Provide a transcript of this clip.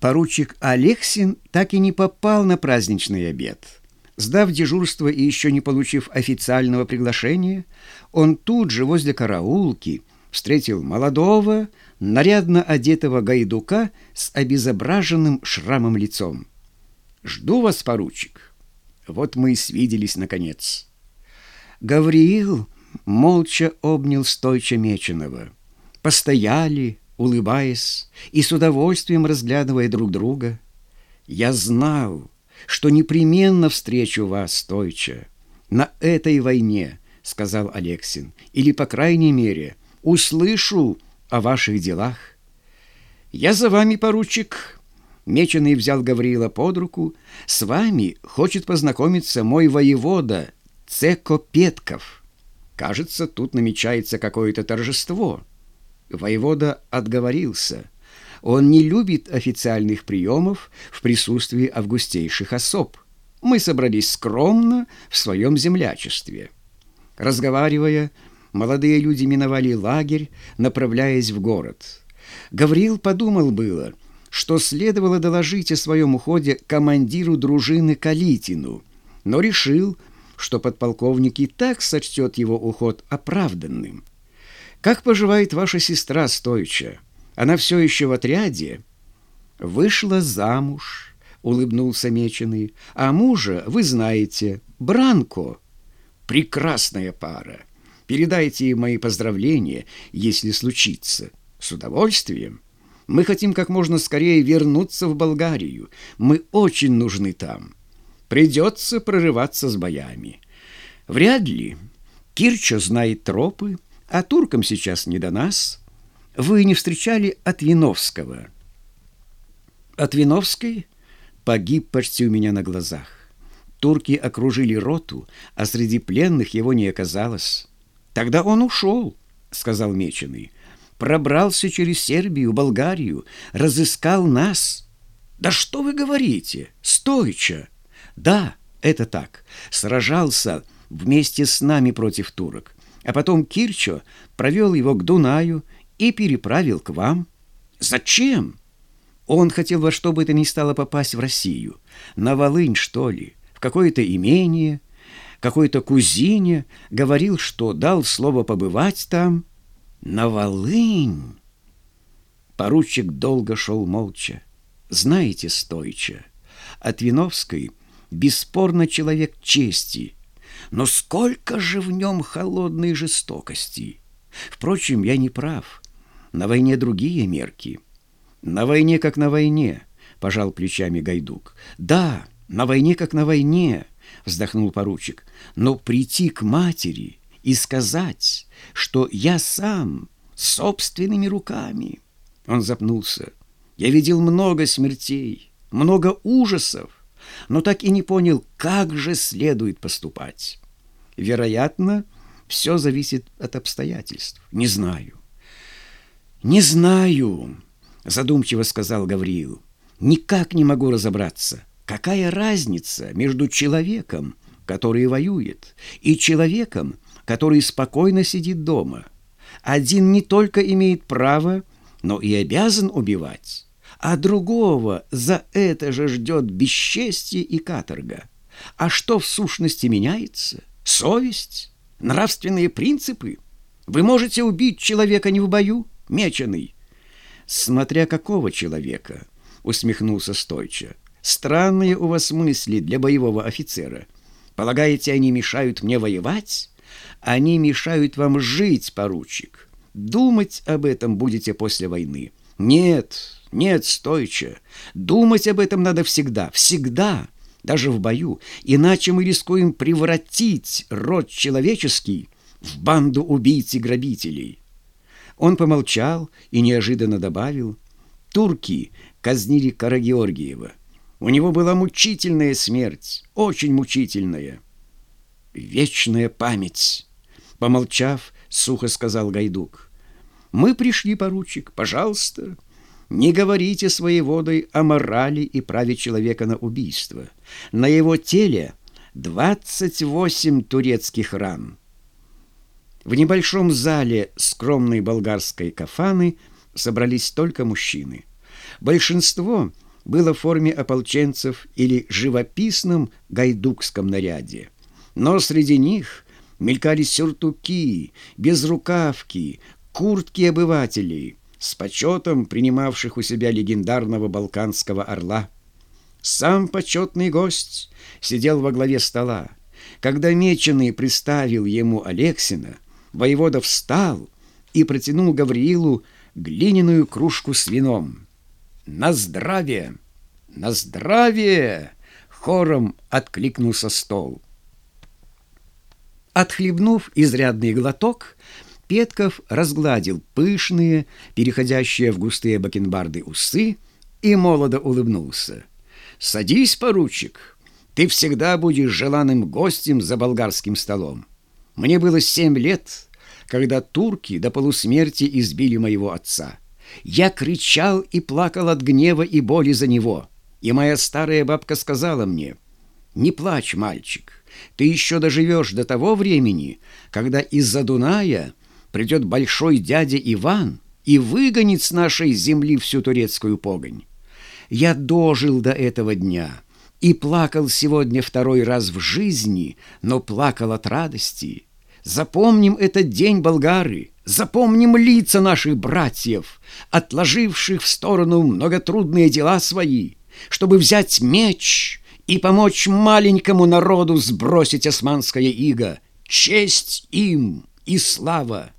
Поручик Алексин так и не попал на праздничный обед. Сдав дежурство и еще не получив официального приглашения, он тут же возле караулки встретил молодого, нарядно одетого гайдука с обезображенным шрамом лицом. «Жду вас, поручик. Вот мы и свиделись, наконец». Гавриил молча обнял стойча Меченого. Постояли, улыбаясь и с удовольствием разглядывая друг друга. «Я знал, что непременно встречу вас, стойча, на этой войне», — сказал Алексин, «или, по крайней мере, услышу о ваших делах». «Я за вами, поручик», — Меченый взял Гавриила под руку, «с вами хочет познакомиться мой воевода Цеко Петков. Кажется, тут намечается какое-то торжество». Воевода отговорился. Он не любит официальных приемов в присутствии августейших особ. Мы собрались скромно в своем землячестве. Разговаривая, молодые люди миновали лагерь, направляясь в город. Гавриил подумал было, что следовало доложить о своем уходе командиру дружины Калитину, но решил, что подполковник и так сочтет его уход оправданным. Как поживает ваша сестра Стойча? Она все еще в отряде?» «Вышла замуж», — улыбнулся Меченый. «А мужа, вы знаете, Бранко. Прекрасная пара. Передайте им мои поздравления, если случится. С удовольствием. Мы хотим как можно скорее вернуться в Болгарию. Мы очень нужны там. Придется прорываться с боями. Вряд ли. Кирча знает тропы, а туркам сейчас не до нас. Вы не встречали Отвиновского? Отвиновский погиб почти у меня на глазах. Турки окружили роту, а среди пленных его не оказалось. Тогда он ушел, сказал Меченый. Пробрался через Сербию, Болгарию, разыскал нас. Да что вы говорите? Стойча. Да, это так. Сражался вместе с нами против турок а потом Кирчо провел его к Дунаю и переправил к вам. Зачем? Он хотел во что бы то ни стало попасть в Россию. На Волынь, что ли? В какое-то имение? Какой-то кузине говорил, что дал слово побывать там. На Волынь! Поручик долго шел молча. Знаете, стойча, от Виновской бесспорно человек чести — но сколько же в нем холодной жестокости! Впрочем, я не прав. На войне другие мерки. На войне, как на войне, пожал плечами Гайдук. Да, на войне, как на войне, вздохнул поручик. Но прийти к матери и сказать, что я сам собственными руками. Он запнулся. Я видел много смертей, много ужасов, но так и не понял, как же следует поступать. Вероятно, все зависит от обстоятельств. Не знаю. Не знаю, задумчиво сказал Гавриил. Никак не могу разобраться, какая разница между человеком, который воюет, и человеком, который спокойно сидит дома. Один не только имеет право, но и обязан убивать а другого за это же ждет бесчестье и каторга. А что в сущности меняется? Совесть? Нравственные принципы? Вы можете убить человека не в бою, меченый? Смотря какого человека, усмехнулся Стойча. Странные у вас мысли для боевого офицера. Полагаете, они мешают мне воевать? Они мешают вам жить, поручик. Думать об этом будете после войны. Нет, нет, стойче. Думать об этом надо всегда, всегда, даже в бою, иначе мы рискуем превратить род человеческий в банду убийц и грабителей. Он помолчал и неожиданно добавил, турки казнили Карагеоргиева. У него была мучительная смерть, очень мучительная. Вечная память. Помолчав, сухо сказал Гайдук. Мы пришли, поручик, пожалуйста, — не говорите своей водой о морали и праве человека на убийство. На его теле 28 турецких ран. В небольшом зале скромной болгарской кафаны собрались только мужчины. Большинство было в форме ополченцев или живописном гайдукском наряде. Но среди них мелькали сюртуки, безрукавки, куртки обывателей, с почетом принимавших у себя легендарного балканского орла. Сам почетный гость сидел во главе стола. Когда Меченый представил ему Алексина, воевода встал и протянул Гавриилу глиняную кружку с вином. «На здравие! На здравие!» — хором откликнулся стол. Отхлебнув изрядный глоток, Петков разгладил пышные, переходящие в густые бакенбарды усы и молодо улыбнулся. «Садись, поручик, ты всегда будешь желанным гостем за болгарским столом. Мне было семь лет, когда турки до полусмерти избили моего отца. Я кричал и плакал от гнева и боли за него. И моя старая бабка сказала мне, «Не плачь, мальчик, ты еще доживешь до того времени, когда из-за Дуная придет большой дядя Иван и выгонит с нашей земли всю турецкую погонь. Я дожил до этого дня» и плакал сегодня второй раз в жизни, но плакал от радости. Запомним этот день, болгары, запомним лица наших братьев, отложивших в сторону многотрудные дела свои, чтобы взять меч и помочь маленькому народу сбросить османское иго. Честь им и слава!